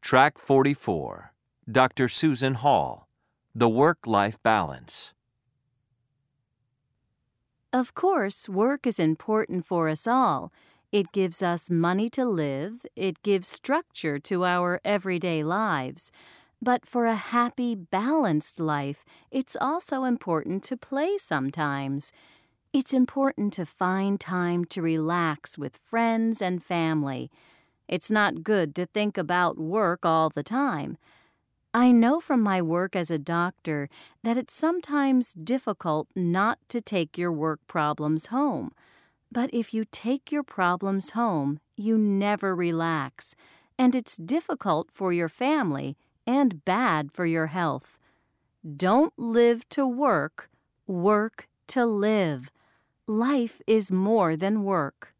Track 44. Dr. Susan Hall. The Work Life Balance. Of course, work is important for us all. It gives us money to live, it gives structure to our everyday lives. But for a happy, balanced life, it's also important to play sometimes. It's important to find time to relax with friends and family. It's not good to think about work all the time. I know from my work as a doctor that it's sometimes difficult not to take your work problems home. But if you take your problems home, you never relax, and it's difficult for your family and bad for your health. Don't live to work, work to live. Life is more than work.